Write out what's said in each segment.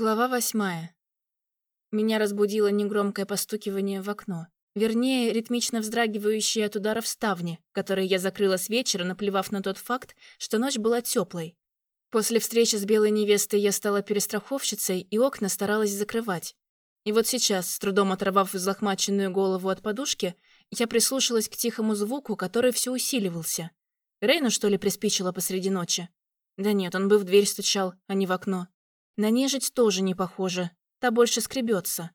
Глава восьмая. Меня разбудило негромкое постукивание в окно. Вернее, ритмично вздрагивающие от ударов ставни, которые я закрыла с вечера, наплевав на тот факт, что ночь была теплой. После встречи с белой невестой я стала перестраховщицей и окна старалась закрывать. И вот сейчас, с трудом оторвав взлохмаченную голову от подушки, я прислушалась к тихому звуку, который все усиливался. Рейну, что ли, приспичило посреди ночи? Да нет, он бы в дверь стучал, а не в окно. На нежить тоже не похоже. Та больше скребется.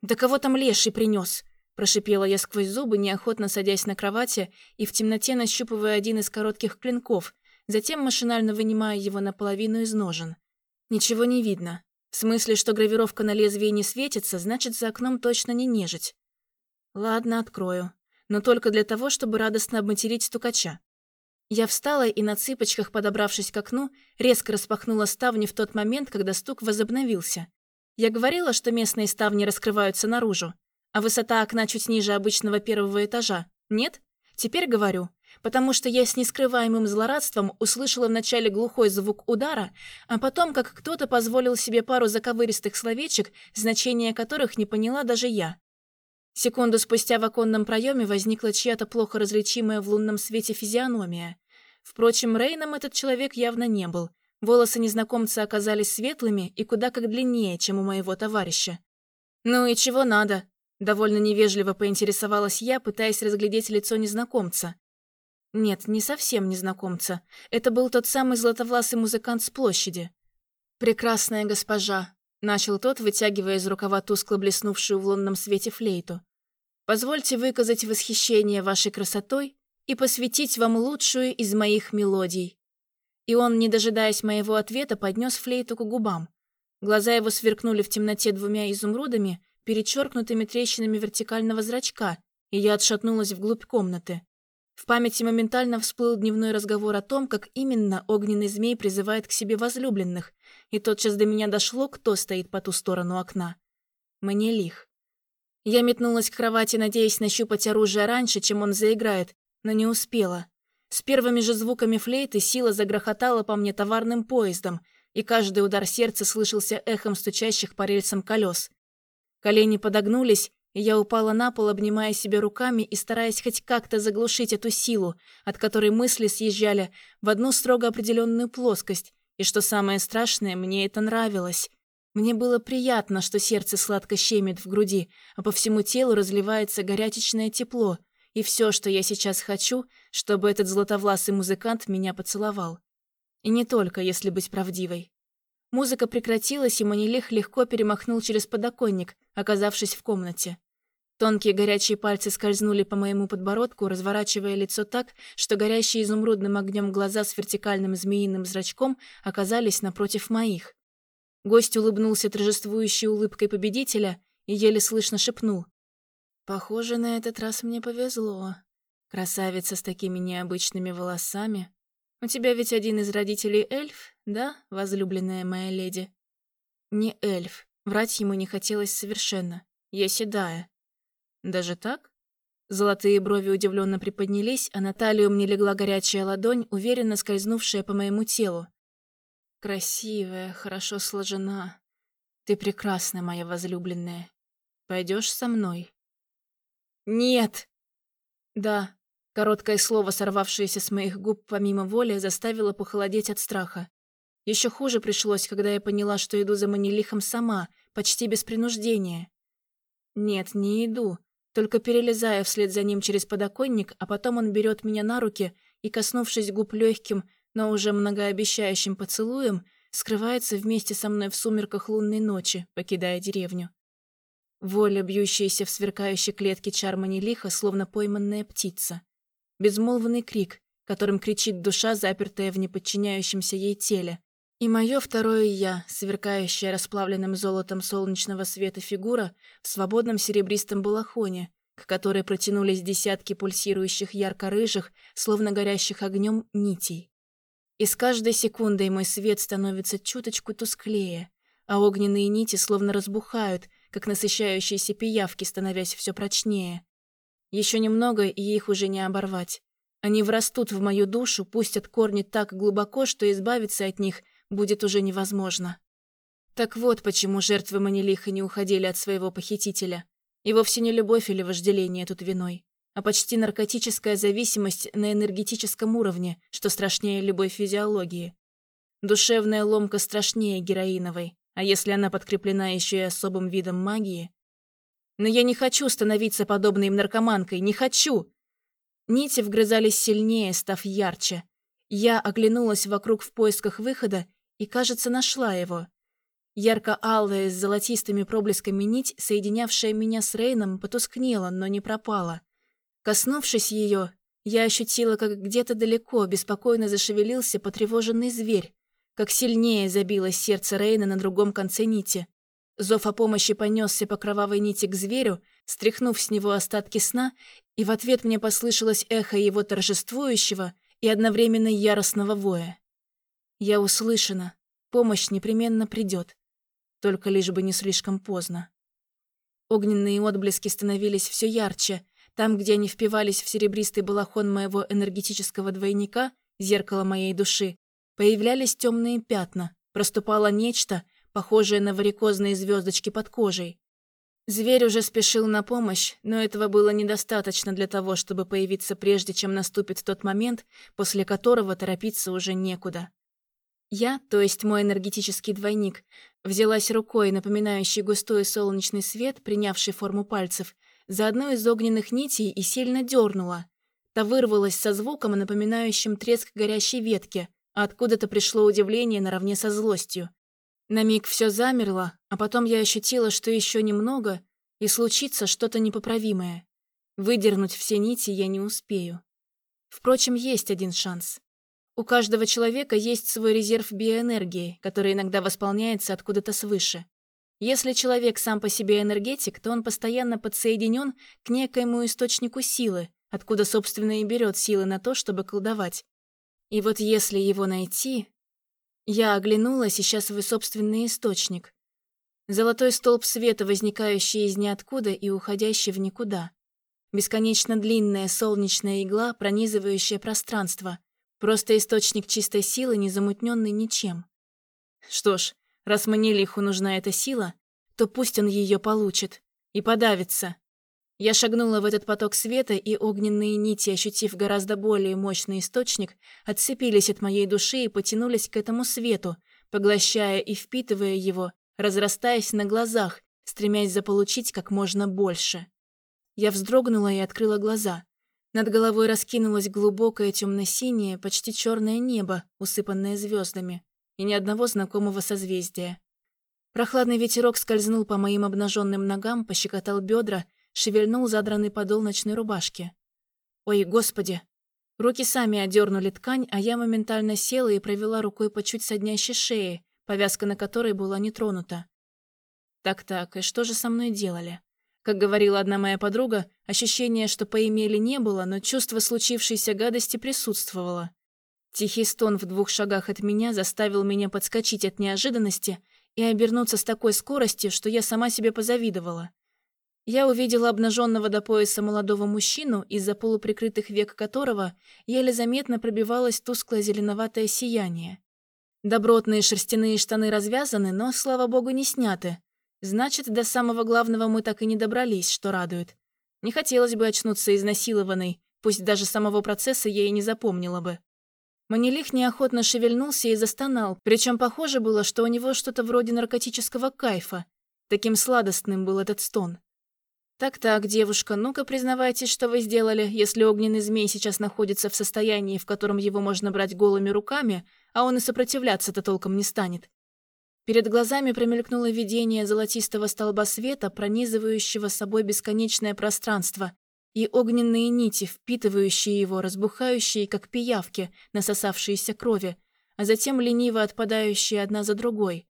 «Да кого там леший принес? Прошипела я сквозь зубы, неохотно садясь на кровати и в темноте нащупывая один из коротких клинков, затем машинально вынимая его наполовину из ножен. Ничего не видно. В смысле, что гравировка на лезвии не светится, значит, за окном точно не нежить. Ладно, открою. Но только для того, чтобы радостно обматерить стукача. Я встала и на цыпочках, подобравшись к окну, резко распахнула ставни в тот момент, когда стук возобновился. Я говорила, что местные ставни раскрываются наружу, а высота окна чуть ниже обычного первого этажа. Нет? Теперь говорю, потому что я с нескрываемым злорадством услышала вначале глухой звук удара, а потом, как кто-то позволил себе пару заковыристых словечек, значения которых не поняла даже я. Секунду спустя в оконном проеме возникла чья-то плохо различимая в лунном свете физиономия. Впрочем, Рейном этот человек явно не был. Волосы незнакомца оказались светлыми и куда как длиннее, чем у моего товарища. «Ну и чего надо?» Довольно невежливо поинтересовалась я, пытаясь разглядеть лицо незнакомца. Нет, не совсем незнакомца. Это был тот самый златовласый музыкант с площади. «Прекрасная госпожа», — начал тот, вытягивая из рукава тускло блеснувшую в лунном свете флейту. Позвольте выказать восхищение вашей красотой и посвятить вам лучшую из моих мелодий». И он, не дожидаясь моего ответа, поднес флейту к губам. Глаза его сверкнули в темноте двумя изумрудами, перечеркнутыми трещинами вертикального зрачка, и я отшатнулась вглубь комнаты. В памяти моментально всплыл дневной разговор о том, как именно огненный змей призывает к себе возлюбленных, и тотчас до меня дошло, кто стоит по ту сторону окна. Мне лих. Я метнулась к кровати, надеясь нащупать оружие раньше, чем он заиграет, но не успела. С первыми же звуками флейты сила загрохотала по мне товарным поездом, и каждый удар сердца слышался эхом стучащих по рельсам колес. Колени подогнулись, и я упала на пол, обнимая себя руками и стараясь хоть как-то заглушить эту силу, от которой мысли съезжали в одну строго определенную плоскость, и что самое страшное, мне это нравилось. Мне было приятно, что сердце сладко щемит в груди, а по всему телу разливается горячечное тепло, и все, что я сейчас хочу, чтобы этот златовласый музыкант меня поцеловал. И не только, если быть правдивой. Музыка прекратилась, и Манилих легко перемахнул через подоконник, оказавшись в комнате. Тонкие горячие пальцы скользнули по моему подбородку, разворачивая лицо так, что горящие изумрудным огнем глаза с вертикальным змеиным зрачком оказались напротив моих. Гость улыбнулся торжествующей улыбкой победителя и еле слышно шепнул. «Похоже, на этот раз мне повезло. Красавица с такими необычными волосами. У тебя ведь один из родителей эльф, да, возлюбленная моя леди?» «Не эльф. Врать ему не хотелось совершенно. Я седая». «Даже так?» Золотые брови удивленно приподнялись, а на талию мне легла горячая ладонь, уверенно скользнувшая по моему телу. Красивая, хорошо сложена. Ты прекрасна, моя возлюбленная. Пойдешь со мной? Нет. Да. Короткое слово, сорвавшееся с моих губ помимо воли, заставило похолодеть от страха. Еще хуже пришлось, когда я поняла, что иду за Манилихом сама, почти без принуждения. Нет, не иду, только перелезая вслед за ним через подоконник, а потом он берет меня на руки и, коснувшись губ легким, но уже многообещающим поцелуем скрывается вместе со мной в сумерках лунной ночи, покидая деревню. Воля, бьющаяся в сверкающей клетке Чармани лихо, словно пойманная птица. Безмолвный крик, которым кричит душа, запертая в неподчиняющемся ей теле. И мое второе «я», сверкающая расплавленным золотом солнечного света фигура в свободном серебристом балахоне, к которой протянулись десятки пульсирующих ярко-рыжих, словно горящих огнем, нитей. И с каждой секундой мой свет становится чуточку тусклее, а огненные нити словно разбухают, как насыщающиеся пиявки, становясь все прочнее. Еще немного, и их уже не оборвать. Они врастут в мою душу, пустят корни так глубоко, что избавиться от них будет уже невозможно. Так вот, почему жертвы Манилиха не уходили от своего похитителя. И вовсе не любовь или вожделение тут виной, а почти наркотическая зависимость на энергетическом уровне, что страшнее любой физиологии. Душевная ломка страшнее героиновой, а если она подкреплена еще и особым видом магии? Но я не хочу становиться подобной им наркоманкой, не хочу! Нити вгрызались сильнее, став ярче. Я оглянулась вокруг в поисках выхода и, кажется, нашла его. Ярко-алая с золотистыми проблесками нить, соединявшая меня с Рейном, потускнела, но не пропала. Коснувшись ее, я ощутила, как где-то далеко беспокойно зашевелился потревоженный зверь, как сильнее забилось сердце Рейна на другом конце нити. Зов о помощи понесся по кровавой нити к зверю, стряхнув с него остатки сна, и в ответ мне послышалось эхо его торжествующего и одновременно яростного воя. Я услышана, помощь непременно придет, только лишь бы не слишком поздно. Огненные отблески становились все ярче, там, где они впивались в серебристый балахон моего энергетического двойника, зеркало моей души, появлялись темные пятна, проступало нечто, похожее на варикозные звездочки под кожей. Зверь уже спешил на помощь, но этого было недостаточно для того, чтобы появиться прежде, чем наступит тот момент, после которого торопиться уже некуда. Я, то есть мой энергетический двойник, взялась рукой, напоминающей густой солнечный свет, принявший форму пальцев, за одну из огненных нитей и сильно дернула. Та вырвалась со звуком, напоминающим треск горящей ветки, а откуда-то пришло удивление наравне со злостью. На миг все замерло, а потом я ощутила, что еще немного, и случится что-то непоправимое. Выдернуть все нити я не успею. Впрочем, есть один шанс. У каждого человека есть свой резерв биоэнергии, который иногда восполняется откуда-то свыше. Если человек сам по себе энергетик, то он постоянно подсоединен к некоему источнику силы, откуда, собственно, и берет силы на то, чтобы колдовать. И вот если его найти, я оглянулась, ища свой собственный источник. Золотой столб света, возникающий из ниоткуда и уходящий в никуда. Бесконечно длинная солнечная игла, пронизывающая пространство. Просто источник чистой силы, не замутненный ничем. Что ж, раз мне лиху нужна эта сила, то пусть он ее получит. И подавится. Я шагнула в этот поток света, и огненные нити, ощутив гораздо более мощный источник, отцепились от моей души и потянулись к этому свету, поглощая и впитывая его, разрастаясь на глазах, стремясь заполучить как можно больше. Я вздрогнула и открыла глаза. Над головой раскинулось глубокое темно-синее, почти черное небо, усыпанное звездами, и ни одного знакомого созвездия. Прохладный ветерок скользнул по моим обнаженным ногам, пощекотал бедра, шевельнул задранный подол ночной рубашки. «Ой, господи!» Руки сами одернули ткань, а я моментально села и провела рукой по чуть соднящей шее, повязка на которой была не тронута. Так-так, и что же со мной делали? Как говорила одна моя подруга, ощущение, что поимели не было, но чувство случившейся гадости присутствовало. Тихий стон в двух шагах от меня заставил меня подскочить от неожиданности и обернуться с такой скоростью, что я сама себе позавидовала. Я увидела обнаженного до пояса молодого мужчину, из-за полуприкрытых век которого еле заметно пробивалось тусклое зеленоватое сияние. Добротные шерстяные штаны развязаны, но, слава богу, не сняты. Значит, до самого главного мы так и не добрались, что радует. Не хотелось бы очнуться изнасилованной, пусть даже самого процесса я и не запомнила бы. Манилих неохотно шевельнулся и застонал, причем похоже было, что у него что-то вроде наркотического кайфа. Таким сладостным был этот стон. «Так-так, девушка, ну-ка признавайтесь, что вы сделали, если огненный змей сейчас находится в состоянии, в котором его можно брать голыми руками, а он и сопротивляться-то толком не станет». Перед глазами промелькнуло видение золотистого столба света, пронизывающего собой бесконечное пространство, и огненные нити, впитывающие его, разбухающие, как пиявки, насосавшиеся крови, а затем лениво отпадающие одна за другой.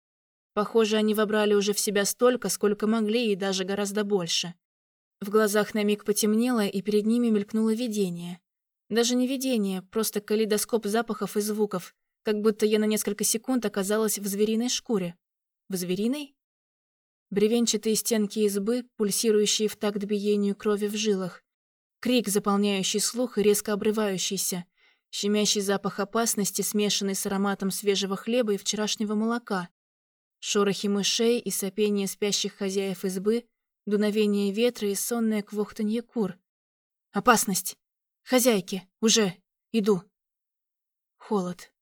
Похоже, они вобрали уже в себя столько, сколько могли, и даже гораздо больше. В глазах на миг потемнело, и перед ними мелькнуло видение. Даже не видение, просто калейдоскоп запахов и звуков, как будто я на несколько секунд оказалась в звериной шкуре. В звериной? Бревенчатые стенки избы, пульсирующие в такт биению крови в жилах. Крик, заполняющий слух и резко обрывающийся. Щемящий запах опасности, смешанный с ароматом свежего хлеба и вчерашнего молока. Шорохи мышей и сопение спящих хозяев избы, дуновение ветра и сонное квохтанье кур. Опасность! Хозяйки! Уже! Иду! Холод.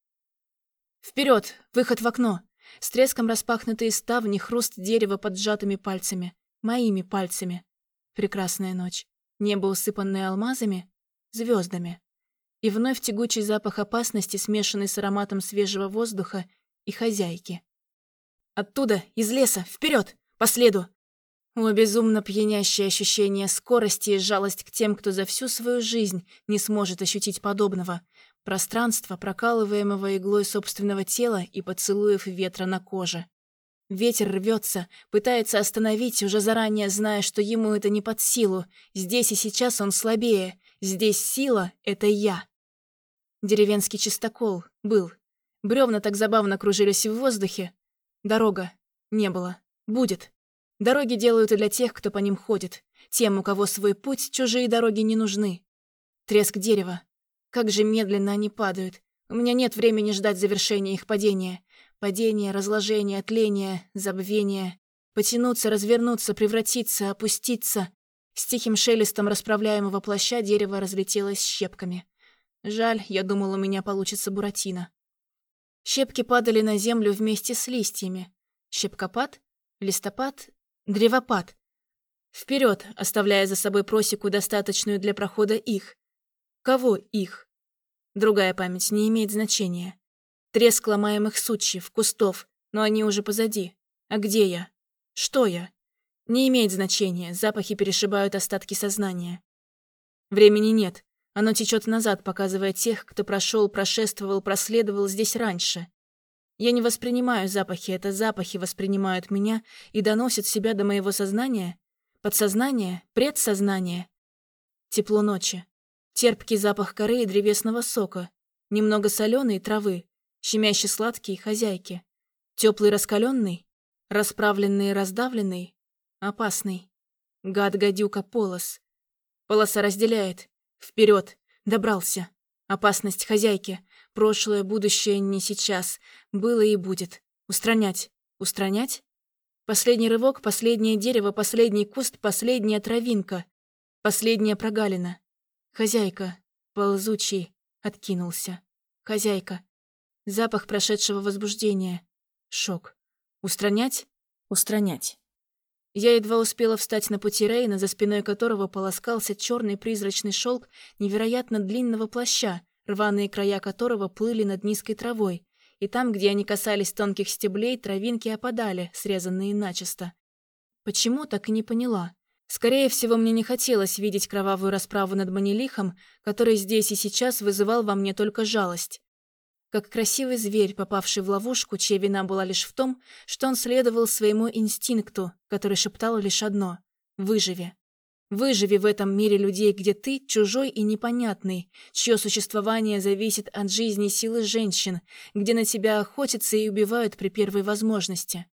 Вперед! Выход в окно! С треском распахнутые ставни, хруст дерева под сжатыми пальцами. Моими пальцами. Прекрасная ночь. Небо, усыпанное алмазами, звездами. И вновь тягучий запах опасности, смешанный с ароматом свежего воздуха и хозяйки. Оттуда, из леса, вперед, по следу. О, безумно пьянящее ощущение скорости и жалость к тем, кто за всю свою жизнь не сможет ощутить подобного. Пространство, прокалываемого иглой собственного тела и поцелуев ветра на коже. Ветер рвется, пытается остановить, уже заранее зная, что ему это не под силу. Здесь и сейчас он слабее. Здесь сила — это я. Деревенский чистокол был. Бревна так забавно кружились в воздухе. Дорога. Не было. Будет. Дороги делают и для тех, кто по ним ходит. Тем, у кого свой путь, чужие дороги не нужны. Треск дерева. Как же медленно они падают. У меня нет времени ждать завершения их падения. Падение, разложение, тление, забвение. Потянуться, развернуться, превратиться, опуститься. С тихим шелестом расправляемого плаща дерево разлетелось щепками. Жаль, я думал, у меня получится буратино. Щепки падали на землю вместе с листьями. Щепкопад? Листопад? Древопад. Вперед, оставляя за собой просеку, достаточную для прохода их. Кого их? Другая память не имеет значения. Треск ломаемых сучьев, кустов, но они уже позади. А где я? Что я? Не имеет значения, запахи перешибают остатки сознания. Времени нет. Оно течет назад, показывая тех, кто прошел, прошествовал, проследовал здесь раньше. Я не воспринимаю запахи, это запахи воспринимают меня и доносят себя до моего сознания, подсознания, предсознания. Тепло ночи. Терпкий запах коры и древесного сока. Немного соленой травы. Щемяще сладкий хозяйки. Теплый раскаленный. Расправленный раздавленный. Опасный. Гад-гадюка полос. Полоса разделяет. Вперед. Добрался. Опасность хозяйки. Прошлое, будущее, не сейчас. Было и будет. Устранять. Устранять? Последний рывок, последнее дерево, последний куст, последняя травинка. Последняя прогалина. Хозяйка. Ползучий. Откинулся. Хозяйка. Запах прошедшего возбуждения. Шок. Устранять? Устранять. Я едва успела встать на пути Рейна, за спиной которого полоскался черный призрачный шелк невероятно длинного плаща, рваные края которого плыли над низкой травой, и там, где они касались тонких стеблей, травинки опадали, срезанные начисто. Почему, так и не поняла. Скорее всего, мне не хотелось видеть кровавую расправу над Манилихом, который здесь и сейчас вызывал во мне только жалость. Как красивый зверь, попавший в ловушку, чья вина была лишь в том, что он следовал своему инстинкту, который шептал лишь одно — «Выживи». Выживи в этом мире людей, где ты чужой и непонятный, чье существование зависит от жизни силы женщин, где на тебя охотятся и убивают при первой возможности.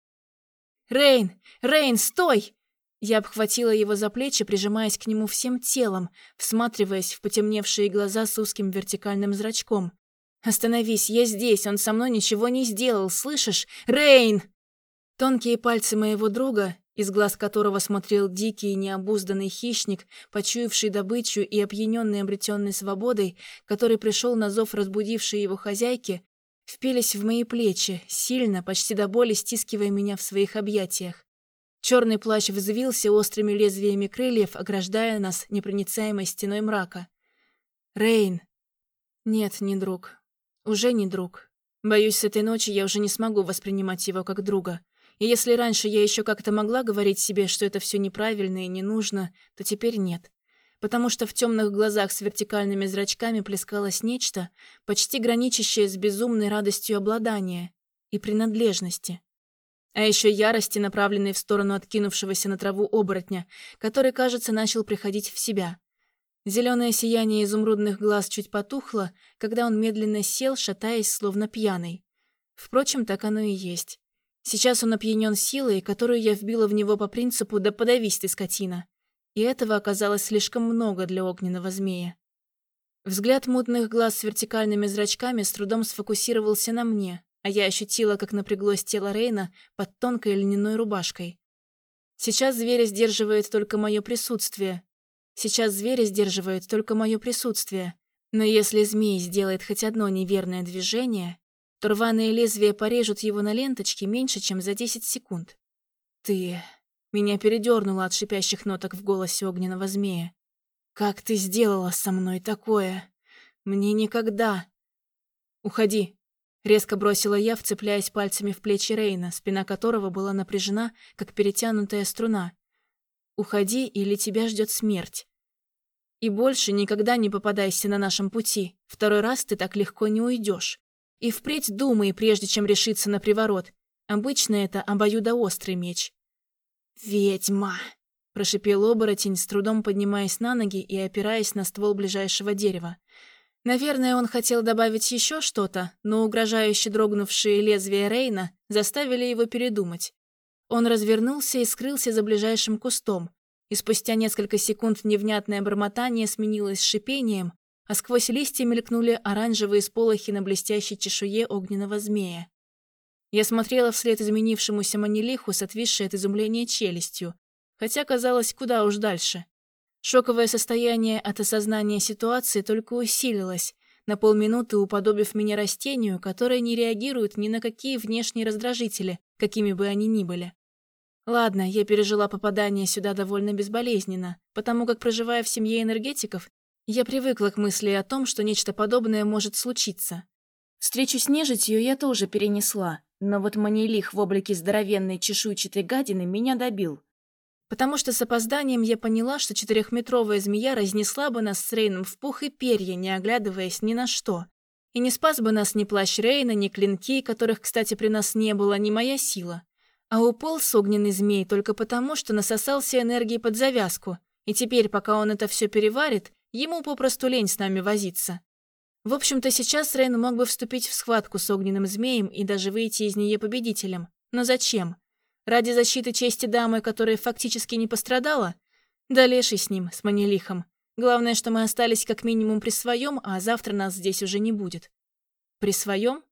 «Рейн! Рейн, стой!» Я обхватила его за плечи, прижимаясь к нему всем телом, всматриваясь в потемневшие глаза с узким вертикальным зрачком. «Остановись, я здесь, он со мной ничего не сделал, слышишь? Рейн!» Тонкие пальцы моего друга, из глаз которого смотрел дикий и необузданный хищник, почуявший добычу и опьяненный обретенной свободой, который пришел на зов разбудившей его хозяйки, впились в мои плечи, сильно, почти до боли стискивая меня в своих объятиях. Черный плащ взвился острыми лезвиями крыльев, ограждая нас непроницаемой стеной мрака. «Рейн!» «Нет, не друг. Уже не друг. Боюсь, с этой ночи я уже не смогу воспринимать его как друга. И если раньше я еще как-то могла говорить себе, что это все неправильно и не нужно, то теперь нет. Потому что в темных глазах с вертикальными зрачками плескалось нечто, почти граничащее с безумной радостью обладания и принадлежности. А еще ярости, направленной в сторону откинувшегося на траву оборотня, который, кажется, начал приходить в себя. Зеленое сияние изумрудных глаз чуть потухло, когда он медленно сел, шатаясь, словно пьяный. Впрочем, так оно и есть. Сейчас он опьянен силой, которую я вбила в него по принципу «да подавись ты, скотина». И этого оказалось слишком много для огненного змея. Взгляд мутных глаз с вертикальными зрачками с трудом сфокусировался на мне, а я ощутила, как напряглось тело Рейна под тонкой льняной рубашкой. Сейчас зверя сдерживает только мое присутствие. Сейчас зверя сдерживает только мое присутствие. Но если змей сделает хоть одно неверное движение, то рваные лезвия порежут его на ленточке меньше, чем за 10 секунд. Ты... Меня передернуло от шипящих ноток в голосе огненного змея. «Как ты сделала со мной такое? Мне никогда...» «Уходи», — резко бросила я, вцепляясь пальцами в плечи Рейна, спина которого была напряжена, как перетянутая струна. «Уходи, или тебя ждет смерть. И больше никогда не попадайся на нашем пути. Второй раз ты так легко не уйдешь. И впредь думай, прежде чем решиться на приворот. Обычно это обоюдоострый меч. «Ведьма!» – прошипел оборотень, с трудом поднимаясь на ноги и опираясь на ствол ближайшего дерева. Наверное, он хотел добавить еще что-то, но угрожающе дрогнувшие лезвия Рейна заставили его передумать. Он развернулся и скрылся за ближайшим кустом, и спустя несколько секунд невнятное бормотание сменилось шипением, а сквозь листья мелькнули оранжевые сполохи на блестящей чешуе огненного змея. Я смотрела вслед изменившемуся манилиху с отвисшей от изумления челюстью, хотя казалось куда уж дальше. Шоковое состояние от осознания ситуации только усилилось, на полминуты уподобив меня растению, которое не реагирует ни на какие внешние раздражители, какими бы они ни были. Ладно, я пережила попадание сюда довольно безболезненно, потому как, проживая в семье энергетиков, я привыкла к мысли о том, что нечто подобное может случиться. Встречу с нежитью я тоже перенесла, но вот манилих в облике здоровенной чешуйчатой гадины меня добил. Потому что с опозданием я поняла, что четырехметровая змея разнесла бы нас с Рейном в пух и перья, не оглядываясь ни на что. И не спас бы нас ни плащ Рейна, ни клинки, которых, кстати, при нас не было, ни моя сила. А уполз огненный змей только потому, что насосался энергии под завязку, и теперь, пока он это все переварит, ему попросту лень с нами возиться. В общем-то, сейчас Рейн мог бы вступить в схватку с огненным змеем и даже выйти из нее победителем. Но зачем? Ради защиты чести дамы, которая фактически не пострадала? Да леший с ним, с манилихом. Главное, что мы остались как минимум при своем, а завтра нас здесь уже не будет. При своем?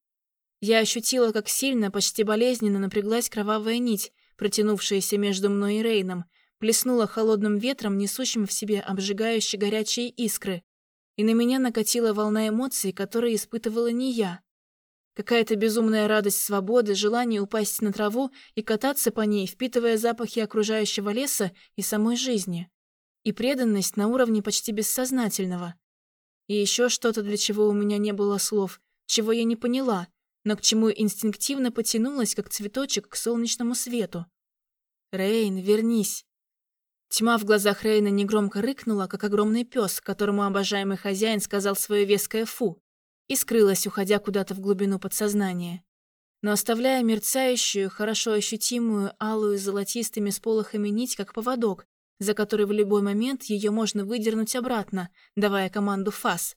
Я ощутила, как сильно, почти болезненно напряглась кровавая нить, протянувшаяся между мной и Рейном, плеснула холодным ветром, несущим в себе обжигающие горячие искры, и на меня накатила волна эмоций, которые испытывала не я. Какая-то безумная радость свободы, желание упасть на траву и кататься по ней, впитывая запахи окружающего леса и самой жизни. И преданность на уровне почти бессознательного. И еще что-то, для чего у меня не было слов, чего я не поняла, но к чему инстинктивно потянулась, как цветочек к солнечному свету. «Рейн, вернись!» Тьма в глазах Рейна негромко рыкнула, как огромный пес, которому обожаемый хозяин сказал свое веское «фу», и скрылась, уходя куда-то в глубину подсознания. Но оставляя мерцающую, хорошо ощутимую, алую золотистыми сполохами нить, как поводок, за который в любой момент ее можно выдернуть обратно, давая команду «фас».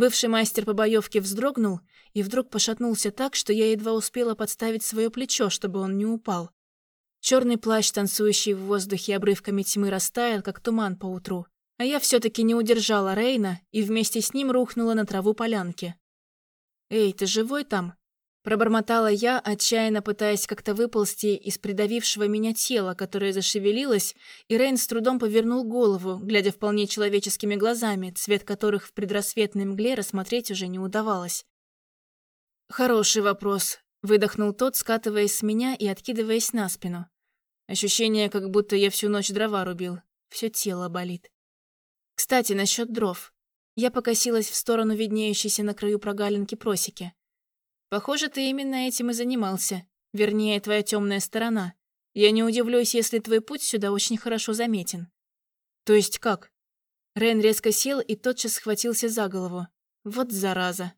Бывший мастер по боевке вздрогнул и вдруг пошатнулся так, что я едва успела подставить свое плечо, чтобы он не упал. Черный плащ, танцующий в воздухе обрывками тьмы, растаял, как туман по утру. А я все-таки не удержала Рейна и вместе с ним рухнула на траву полянки. «Эй, ты живой там?» Пробормотала я, отчаянно пытаясь как-то выползти из придавившего меня тела, которое зашевелилось, и Рейн с трудом повернул голову, глядя вполне человеческими глазами, цвет которых в предрассветной мгле рассмотреть уже не удавалось. «Хороший вопрос», Выдохнул тот, скатываясь с меня и откидываясь на спину. Ощущение, как будто я всю ночь дрова рубил. Все тело болит. Кстати, насчет дров. Я покосилась в сторону виднеющейся на краю прогалинки просеки. Похоже, ты именно этим и занимался. Вернее, твоя темная сторона. Я не удивлюсь, если твой путь сюда очень хорошо заметен. То есть как? Рен резко сел и тотчас схватился за голову. Вот зараза.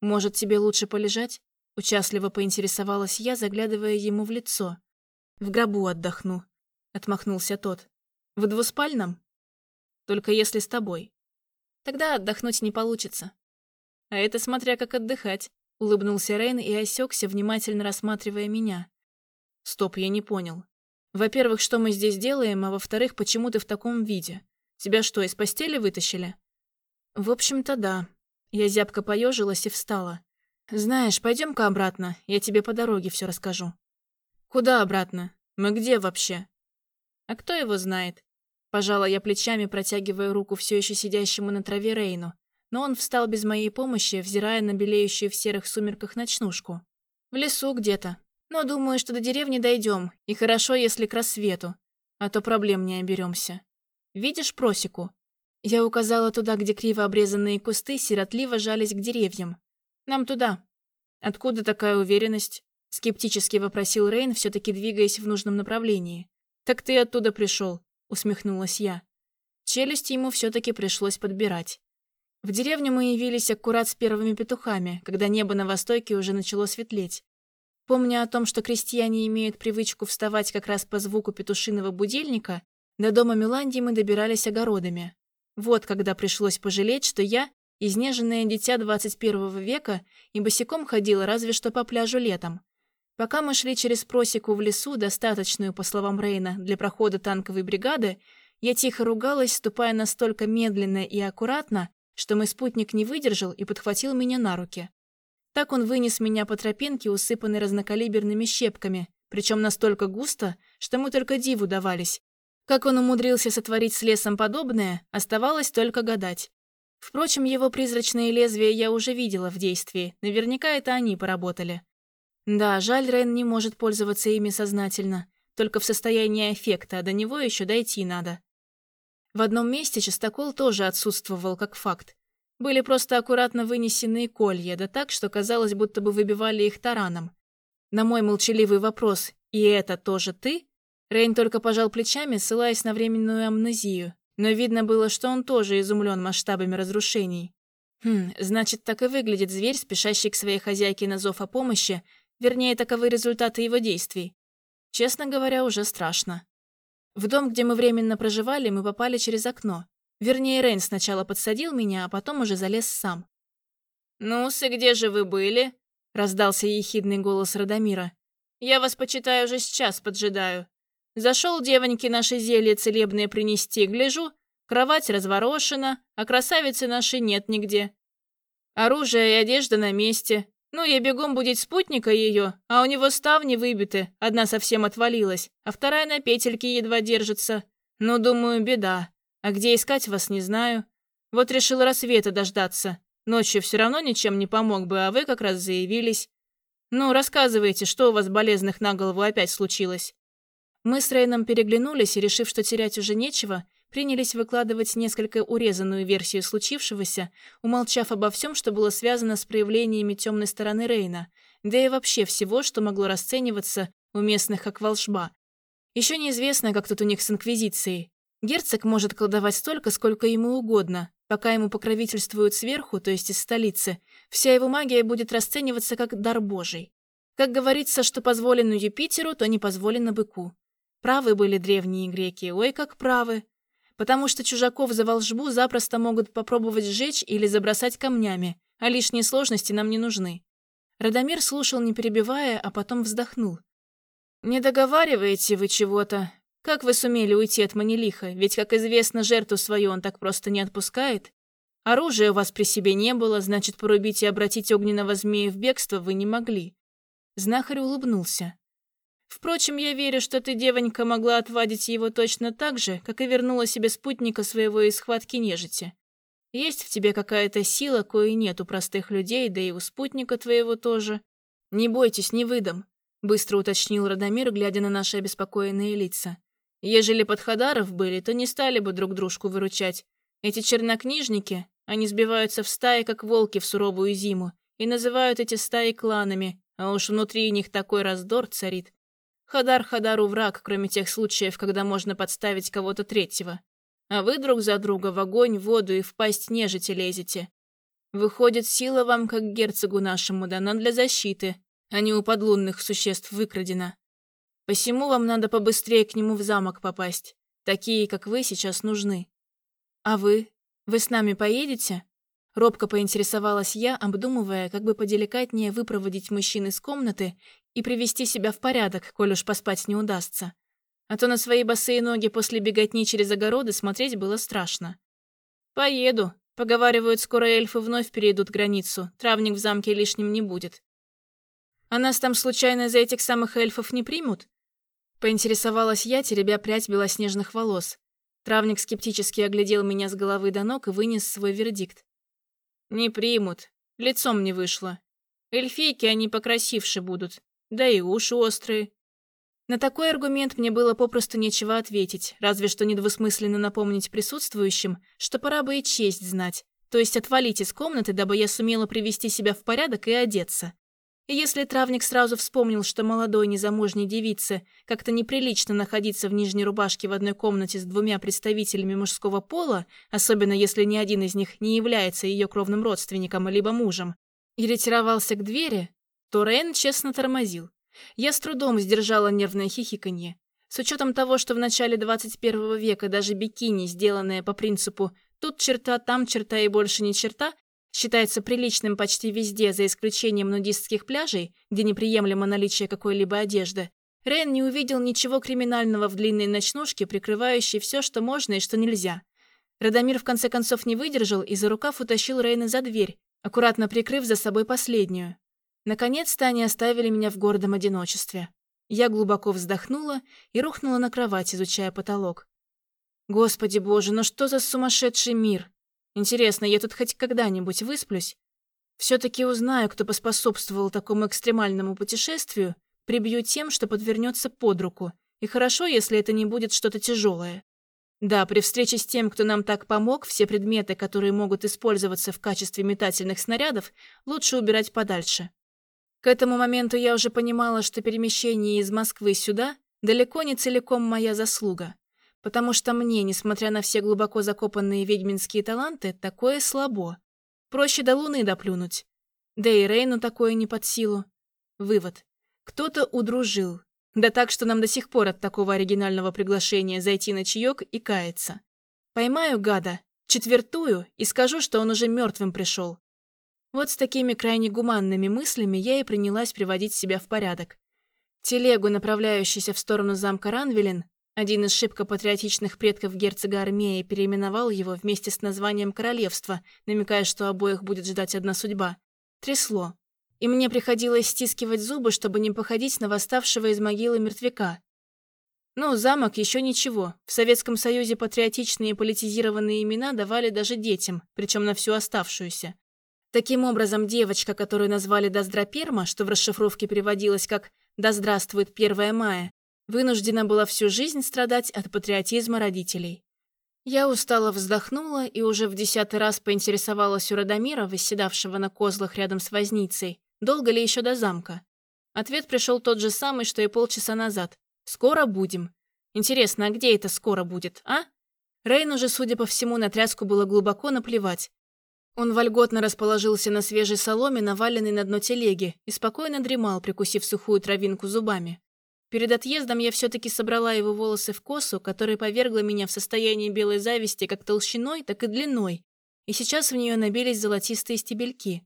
Может, тебе лучше полежать? Участливо поинтересовалась я, заглядывая ему в лицо. «В гробу отдохну», — отмахнулся тот. «В двуспальном?» «Только если с тобой. Тогда отдохнуть не получится». «А это смотря как отдыхать», — улыбнулся Рейн и осекся, внимательно рассматривая меня. «Стоп, я не понял. Во-первых, что мы здесь делаем, а во-вторых, почему ты в таком виде? Тебя что, из постели вытащили?» «В общем-то, да». Я зябко поежилась и встала. «Знаешь, пойдем-ка обратно, я тебе по дороге все расскажу». «Куда обратно? Мы где вообще?» «А кто его знает?» Пожала я плечами, протягивая руку все еще сидящему на траве Рейну, но он встал без моей помощи, взирая на белеющую в серых сумерках ночнушку. «В лесу где-то. Но думаю, что до деревни дойдем, и хорошо, если к рассвету, а то проблем не оберемся. Видишь просеку?» Я указала туда, где криво обрезанные кусты сиротливо жались к деревьям. «Нам туда». «Откуда такая уверенность?» — скептически вопросил Рейн, все-таки двигаясь в нужном направлении. «Так ты оттуда пришел», — усмехнулась я. Челюсть ему все-таки пришлось подбирать. В деревню мы явились аккурат с первыми петухами, когда небо на востоке уже начало светлеть. Помня о том, что крестьяне имеют привычку вставать как раз по звуку петушиного будильника, до дома Миландии мы добирались огородами. Вот когда пришлось пожалеть, что я, изнеженное дитя 21 века, и босиком ходила разве что по пляжу летом. Пока мы шли через просеку в лесу, достаточную, по словам Рейна, для прохода танковой бригады, я тихо ругалась, ступая настолько медленно и аккуратно, что мой спутник не выдержал и подхватил меня на руки. Так он вынес меня по тропинке, усыпанной разнокалиберными щепками, причем настолько густо, что мы только диву давались, как он умудрился сотворить с лесом подобное, оставалось только гадать. Впрочем, его призрачные лезвия я уже видела в действии, наверняка это они поработали. Да, жаль, Рен не может пользоваться ими сознательно, только в состоянии эффекта, а до него еще дойти надо. В одном месте частокол тоже отсутствовал как факт. Были просто аккуратно вынесенные колья, да так, что казалось, будто бы выбивали их тараном. На мой молчаливый вопрос «И это тоже ты?» Рейн только пожал плечами, ссылаясь на временную амнезию, но видно было, что он тоже изумлен масштабами разрушений. Хм, значит, так и выглядит зверь, спешащий к своей хозяйке на зов о помощи, вернее, таковы результаты его действий. Честно говоря, уже страшно. В дом, где мы временно проживали, мы попали через окно. Вернее, Рейн сначала подсадил меня, а потом уже залез сам. «Ну-с, и где же вы были?» — раздался ехидный голос Радомира. «Я вас, почитаю, уже сейчас поджидаю». Зашел девоньки наши зелье целебные принести, гляжу, кровать разворошена, а красавицы нашей нет нигде. Оружие и одежда на месте. Ну, я бегом будить спутника ее, а у него ставни выбиты, одна совсем отвалилась, а вторая на петельке едва держится. Ну, думаю, беда. А где искать вас, не знаю. Вот решил рассвета дождаться. Ночью все равно ничем не помог бы, а вы как раз заявились. Ну, рассказывайте, что у вас болезных на голову опять случилось. Мы с Рейном переглянулись и, решив, что терять уже нечего, принялись выкладывать несколько урезанную версию случившегося, умолчав обо всем, что было связано с проявлениями темной стороны Рейна, да и вообще всего, что могло расцениваться у местных как волшба. Еще неизвестно, как тут у них с Инквизицией. Герцог может колдовать столько, сколько ему угодно. Пока ему покровительствуют сверху, то есть из столицы, вся его магия будет расцениваться как дар Божий. Как говорится, что позволено Юпитеру, то не позволено быку. Правы были древние греки, ой, как правы. Потому что чужаков за волжбу запросто могут попробовать сжечь или забросать камнями, а лишние сложности нам не нужны. Радомир слушал, не перебивая, а потом вздохнул. «Не договариваете вы чего-то? Как вы сумели уйти от Манилиха? Ведь, как известно, жертву свою он так просто не отпускает. Оружия у вас при себе не было, значит, порубить и обратить огненного змея в бегство вы не могли». Знахарь улыбнулся. Впрочем, я верю, что ты, девонька, могла отвадить его точно так же, как и вернула себе спутника своего из схватки нежити. Есть в тебе какая-то сила, кое нет у простых людей, да и у спутника твоего тоже. Не бойтесь, не выдам, быстро уточнил Радомир, глядя на наши обеспокоенные лица. Ежели подходаров были, то не стали бы друг дружку выручать. Эти чернокнижники, они сбиваются в стаи, как волки в суровую зиму, и называют эти стаи кланами, а уж внутри них такой раздор царит, Хадар Хадару враг, кроме тех случаев, когда можно подставить кого-то третьего. А вы друг за друга в огонь, в воду и в пасть нежити лезете. Выходит, сила вам, как герцогу нашему, дана для защиты, а не у подлунных существ выкрадена. Посему вам надо побыстрее к нему в замок попасть. Такие, как вы, сейчас нужны. А вы? Вы с нами поедете? Робко поинтересовалась я, обдумывая, как бы поделикатнее выпроводить мужчин из комнаты и привести себя в порядок, коль уж поспать не удастся. А то на свои босые ноги после беготни через огороды смотреть было страшно. «Поеду», Поговаривают, скоро эльфы вновь перейдут границу, травник в замке лишним не будет. А нас там случайно за этих самых эльфов не примут? Поинтересовалась я, теребя прядь белоснежных волос. Травник скептически оглядел меня с головы до ног и вынес свой вердикт. «Не примут. Лицом не вышло. Эльфийки они покрасивше будут. Да и уши острые. На такой аргумент мне было попросту нечего ответить, разве что недвусмысленно напомнить присутствующим, что пора бы и честь знать, то есть отвалить из комнаты, дабы я сумела привести себя в порядок и одеться. И если травник сразу вспомнил, что молодой незамужней девице как-то неприлично находиться в нижней рубашке в одной комнате с двумя представителями мужского пола, особенно если ни один из них не является ее кровным родственником либо мужем, и ретировался к двери, то Рейн честно тормозил. Я с трудом сдержала нервное хихиканье. С учетом того, что в начале 21 века даже бикини, сделанное по принципу «тут черта, там черта и больше не черта», считается приличным почти везде, за исключением нудистских пляжей, где неприемлемо наличие какой-либо одежды, Рен не увидел ничего криминального в длинной ночнушке, прикрывающей все, что можно и что нельзя. Радомир в конце концов не выдержал и за рукав утащил Рейна за дверь, аккуратно прикрыв за собой последнюю. Наконец-то они оставили меня в гордом одиночестве. Я глубоко вздохнула и рухнула на кровать, изучая потолок. Господи боже, ну что за сумасшедший мир? Интересно, я тут хоть когда-нибудь высплюсь? Все-таки узнаю, кто поспособствовал такому экстремальному путешествию, прибью тем, что подвернется под руку. И хорошо, если это не будет что-то тяжелое. Да, при встрече с тем, кто нам так помог, все предметы, которые могут использоваться в качестве метательных снарядов, лучше убирать подальше. К этому моменту я уже понимала, что перемещение из Москвы сюда далеко не целиком моя заслуга, потому что мне, несмотря на все глубоко закопанные ведьминские таланты, такое слабо. Проще до луны доплюнуть. Да и Рейну такое не под силу. Вывод. Кто-то удружил. Да так, что нам до сих пор от такого оригинального приглашения зайти на чаек и каяться. Поймаю гада, четвертую и скажу, что он уже мертвым пришел. Вот с такими крайне гуманными мыслями я и принялась приводить себя в порядок. Телегу, направляющуюся в сторону замка Ранвелин, один из шибко патриотичных предков герцога Армея переименовал его вместе с названием королевства, намекая, что обоих будет ждать одна судьба. Трясло. И мне приходилось стискивать зубы, чтобы не походить на восставшего из могилы мертвяка. Ну, замок еще ничего. В Советском Союзе патриотичные и политизированные имена давали даже детям, причем на всю оставшуюся. Таким образом, девочка, которую назвали Доздраперма, что в расшифровке переводилось как «Да здравствует 1 мая», вынуждена была всю жизнь страдать от патриотизма родителей. Я устало вздохнула и уже в десятый раз поинтересовалась у Радомира, восседавшего на козлах рядом с возницей, долго ли еще до замка. Ответ пришел тот же самый, что и полчаса назад. «Скоро будем». Интересно, а где это «скоро будет», а? Рейн уже, судя по всему, на тряску было глубоко наплевать. Он вольготно расположился на свежей соломе, наваленной на дно телеги, и спокойно дремал, прикусив сухую травинку зубами. Перед отъездом я все-таки собрала его волосы в косу, которая повергла меня в состояние белой зависти как толщиной, так и длиной, и сейчас в нее набились золотистые стебельки.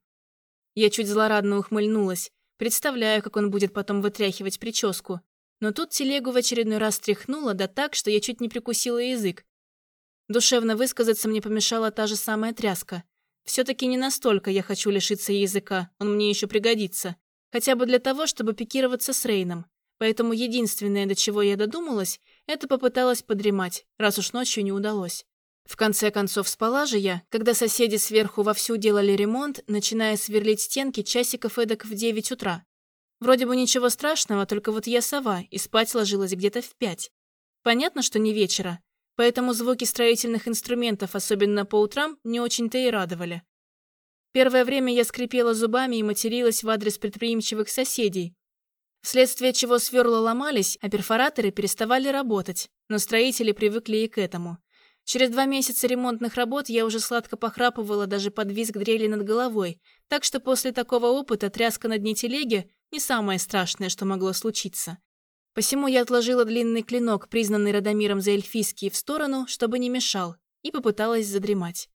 Я чуть злорадно ухмыльнулась, представляю, как он будет потом вытряхивать прическу. Но тут телегу в очередной раз тряхнула, да так, что я чуть не прикусила язык. Душевно высказаться мне помешала та же самая тряска – все-таки не настолько я хочу лишиться языка, он мне еще пригодится. Хотя бы для того, чтобы пикироваться с Рейном. Поэтому единственное, до чего я додумалась, это попыталась подремать, раз уж ночью не удалось. В конце концов, спала же я, когда соседи сверху вовсю делали ремонт, начиная сверлить стенки часиков эдак в 9 утра. Вроде бы ничего страшного, только вот я сова, и спать ложилась где-то в пять. Понятно, что не вечера, поэтому звуки строительных инструментов, особенно по утрам, не очень-то и радовали. Первое время я скрипела зубами и материлась в адрес предприимчивых соседей, вследствие чего сверла ломались, а перфораторы переставали работать, но строители привыкли и к этому. Через два месяца ремонтных работ я уже сладко похрапывала даже под визг дрели над головой, так что после такого опыта тряска на дне телеги не самое страшное, что могло случиться. Посему я отложила длинный клинок, признанный Радомиром за эльфийский, в сторону, чтобы не мешал, и попыталась задремать.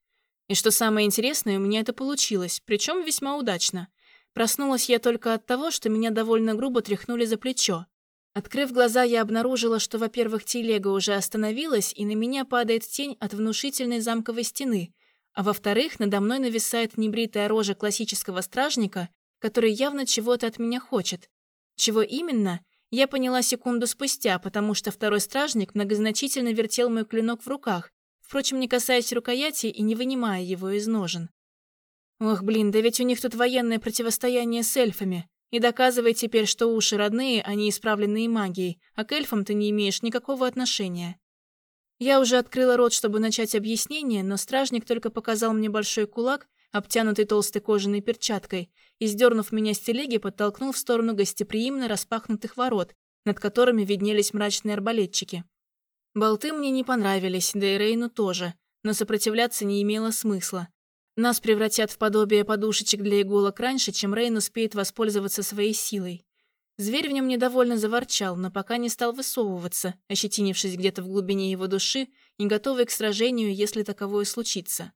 И что самое интересное, у меня это получилось, причем весьма удачно. Проснулась я только от того, что меня довольно грубо тряхнули за плечо. Открыв глаза, я обнаружила, что, во-первых, телега уже остановилась, и на меня падает тень от внушительной замковой стены, а во-вторых, надо мной нависает небритая рожа классического стражника, который явно чего-то от меня хочет. Чего именно, я поняла секунду спустя, потому что второй стражник многозначительно вертел мой клинок в руках, впрочем, не касаясь рукояти и не вынимая его из ножен. Ох, блин, да ведь у них тут военное противостояние с эльфами. И доказывай теперь, что уши родные, а не исправленные магией, а к эльфам ты не имеешь никакого отношения. Я уже открыла рот, чтобы начать объяснение, но стражник только показал мне большой кулак, обтянутый толстой кожаной перчаткой, и, сдернув меня с телеги, подтолкнул в сторону гостеприимно распахнутых ворот, над которыми виднелись мрачные арбалетчики. Болты мне не понравились, да и Рейну тоже, но сопротивляться не имело смысла. Нас превратят в подобие подушечек для иголок раньше, чем Рейн успеет воспользоваться своей силой. Зверь в нем недовольно заворчал, но пока не стал высовываться, ощетинившись где-то в глубине его души и готовый к сражению, если таковое случится.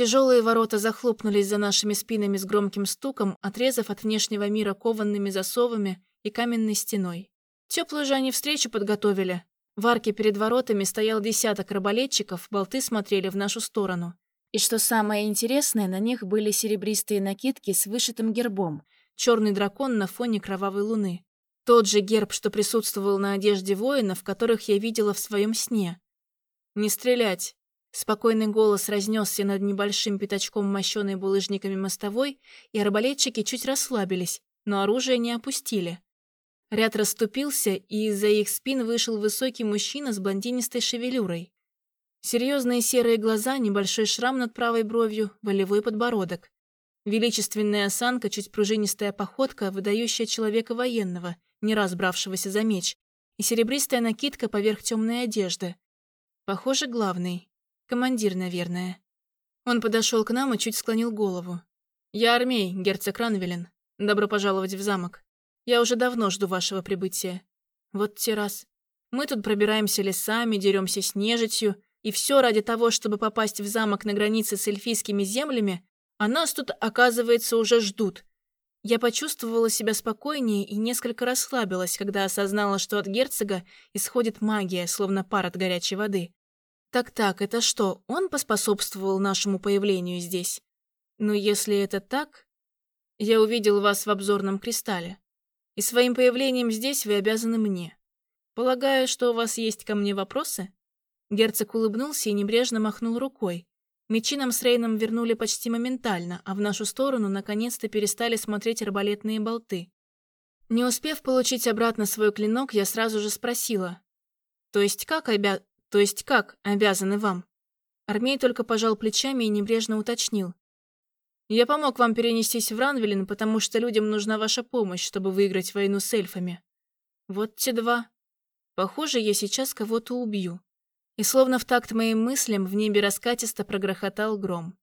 Тяжелые ворота захлопнулись за нашими спинами с громким стуком, отрезав от внешнего мира кованными засовами и каменной стеной. Теплую же они встречу подготовили. В арке перед воротами стоял десяток рыболетчиков, болты смотрели в нашу сторону. И что самое интересное, на них были серебристые накидки с вышитым гербом – черный дракон на фоне кровавой луны. Тот же герб, что присутствовал на одежде воинов, которых я видела в своем сне. «Не стрелять!» Спокойный голос разнесся над небольшим пятачком мощеной булыжниками мостовой, и арбалетчики чуть расслабились, но оружие не опустили. Ряд расступился, и из-за их спин вышел высокий мужчина с блондинистой шевелюрой. Серьезные серые глаза, небольшой шрам над правой бровью, волевой подбородок. Величественная осанка, чуть пружинистая походка, выдающая человека военного, не раз бравшегося за меч, и серебристая накидка поверх темной одежды. Похоже, главный. Командир, наверное. Он подошел к нам и чуть склонил голову. «Я Армей, герцог Ранвелен. Добро пожаловать в замок. Я уже давно жду вашего прибытия. Вот те раз. Мы тут пробираемся лесами, деремся с нежитью, и все ради того, чтобы попасть в замок на границе с эльфийскими землями, а нас тут, оказывается, уже ждут. Я почувствовала себя спокойнее и несколько расслабилась, когда осознала, что от герцога исходит магия, словно пар от горячей воды. Так-так, это что, он поспособствовал нашему появлению здесь? Ну, если это так... Я увидел вас в обзорном кристалле. И своим появлением здесь вы обязаны мне. Полагаю, что у вас есть ко мне вопросы?» Герцог улыбнулся и небрежно махнул рукой, Мечи нам с Рейном вернули почти моментально, а в нашу сторону наконец-то перестали смотреть арбалетные болты. Не успев получить обратно свой клинок, я сразу же спросила. «То есть как, обя... То есть как обязаны вам?» Армей только пожал плечами и небрежно уточнил. «Я помог вам перенестись в Ранвелин, потому что людям нужна ваша помощь, чтобы выиграть войну с эльфами. Вот те два. Похоже, я сейчас кого-то убью». И словно в такт моим мыслям в небе раскатисто прогрохотал гром.